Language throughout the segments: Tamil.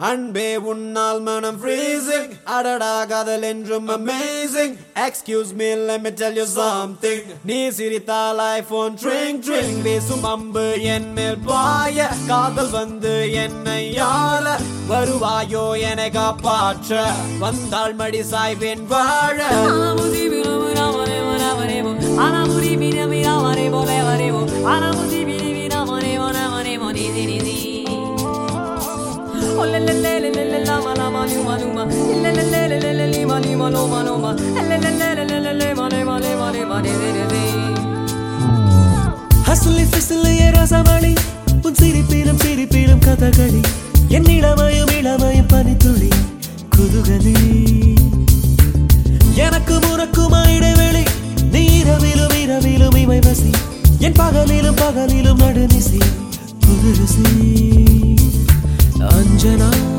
அன்பே உன்னால் மனம் ஃப்ரீசிங் அடடா காதல் என்றும் amazing excuse me let me tell you something நீ சிரித்தால் ஐபோன் ட்ரிங் ட்ரிங். வீசும் அம்பு என் மேல் பாய. காதல் வந்து என்னை யார வருவாயோ என காப்பாற்ற. வந்தால் மடி சாய்வேன் வாழ. ஹசுலி பிசுலு ஏ ரசமணி உன் சிரிப்பிலும் சிரிப்பிலும் கதகளி என் இளமையும் இளமையும் பனித்துளி குதுகலி எனக்கும் உனக்குமா இடைவெளி நீ இரவிலும் இரவிலும் இமை வசி என் பகலிலும் பகலிலும் நடுநிசி புதுரசி ಯೋಜನಾ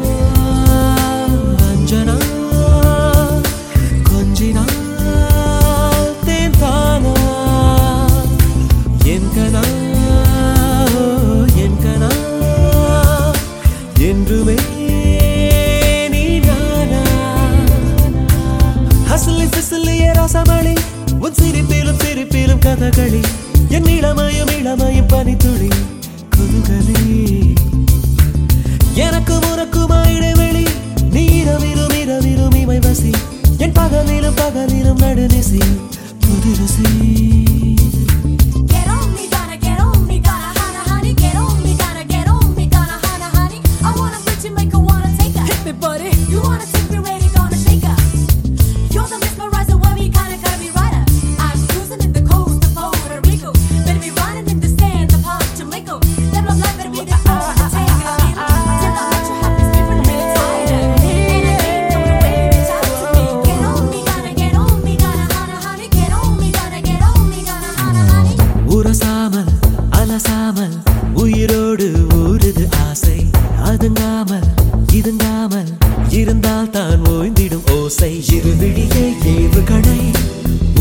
அதுங்காமல் உயிரோடு ஊறுது ஆசை. அதுங்காமல் இதுங்காமல் இருந்தால் தான் ஓய்ந்திடும் ஓசை. இருவிடியே ஏவு கடை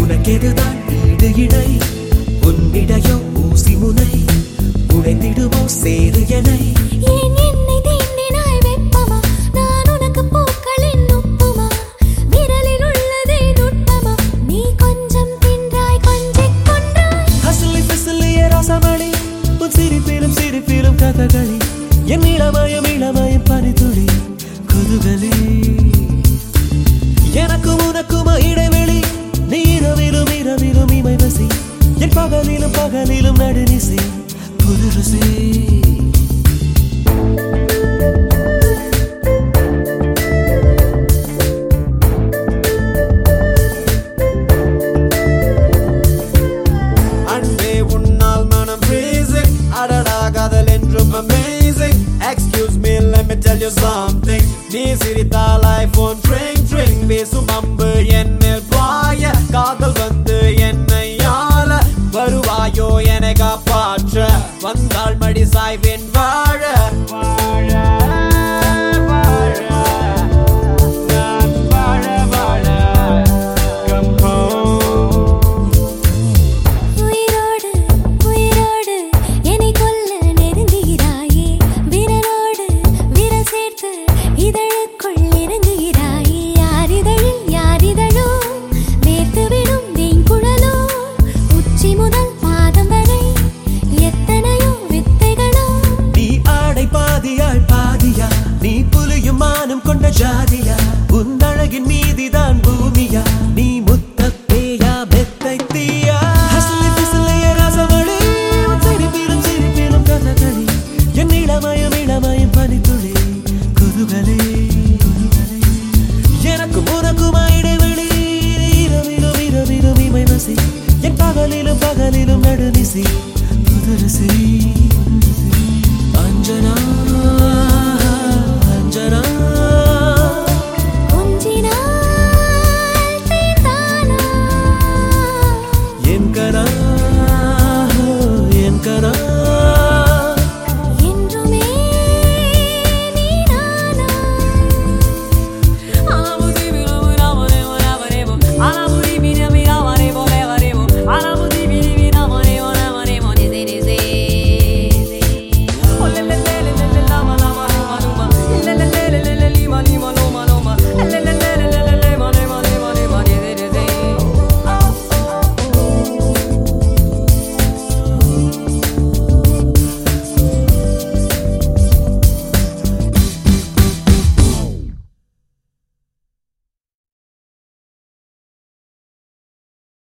உனக்கெதுதான் வீடு இடை. உன்னிடையோ ஊசி முனை. உடைந்திடுமோ சேரு என. பகலிலும் நடுநிசி புது ருசி Excuse me, let me tell you something. நீ சிரித்தால் ஐபோன் ட்ரிங் ட்ரிங். பேசும் பம்பு ஜாதியா? உந்தழகின் மீதிதான் பூமியா? நீ முத்த பேயா மெத்தை தீயா என் இளமயம் இளமயம் பனித்துளி குதுகலே எனக்கும் உனக்குமா இடைவெளி இரவிலும் இரவிலும் இமை வசி என் பகலிலும் பகலிலும் நடுநிசி புதரசி. அஞ்சனா